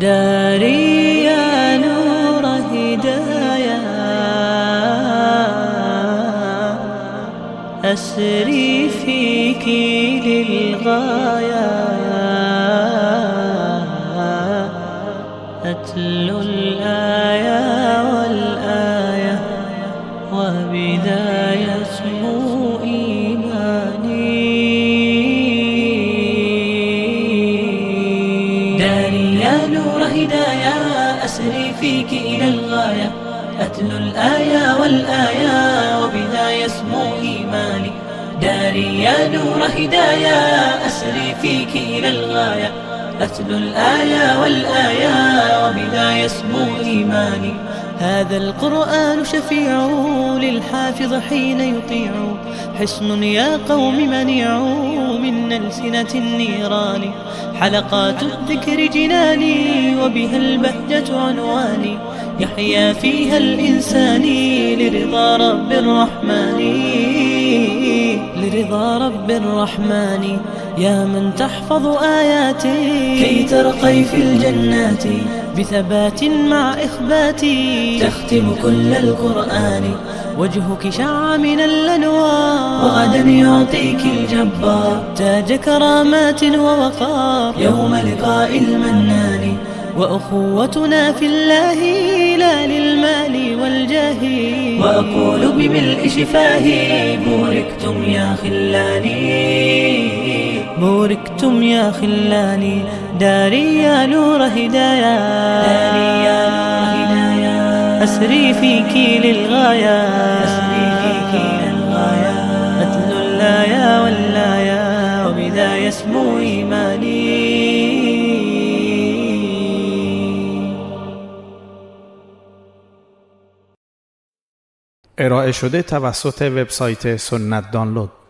داري يا نور هدايا. أسري فيك للغاية. أتلو الآية والآية وبذا داري يا نور هدايا أسري فيك إلى الغاية. أتلو الآية والآية وبذا يسمو إيماني. داري يا نور هدايا أسري فيك إلى الغاية. أتلو الآية والآية وبذا يسمو إيماني. هذا القرآن شفيع للحافظ حين يطيع. حصن يا قوم منيع من ألسنة النيران. حلقات الذكر جناني وبها البهجة عنواني. يحيا فيها الإنسان لرضا رب الرحمن. لرضا رب الرحمن. يا من تحفظ آياتي. كي ترقي في الجنات بثبات مع إخباتي. تختم كل القرآن. وجهك شع من الأنوار وغدا يعطيك الجبار تاج كرامات ووقار يوم لقاء المنان وأخوتنا في الله لا للمال والجاه وأقول بملء شفاهي بوركتم يا خلاني. بوركتم يا خلاني داري يا نور هدايا. داري أسري فيك للغاية أسري فيك للغاية أتلو اللايا واللايا وبذا يسمو إيماني. ارائه شده توسط وبسایت سنت دانلود.